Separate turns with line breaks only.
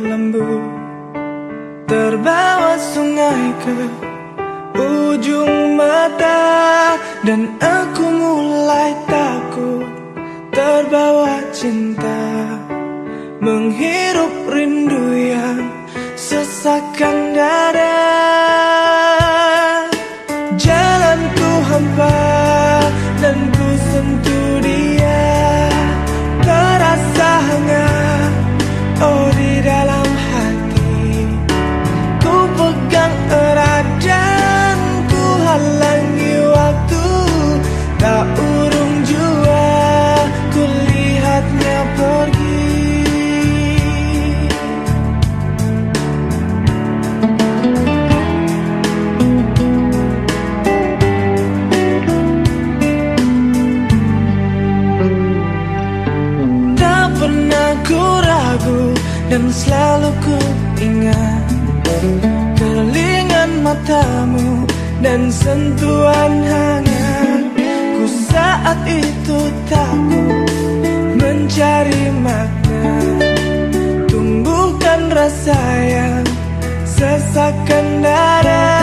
berlembut Terbawa sungai ke ujung mata Dan aku mulai takut Terbawa cinta. Menghirup rindu yang sesakkan dan selalu ku ingat Kelingan matamu dan sentuhan hangat. Ku saat itu takut mencari makna. Tumbuhkan rasa yang sesakkan dada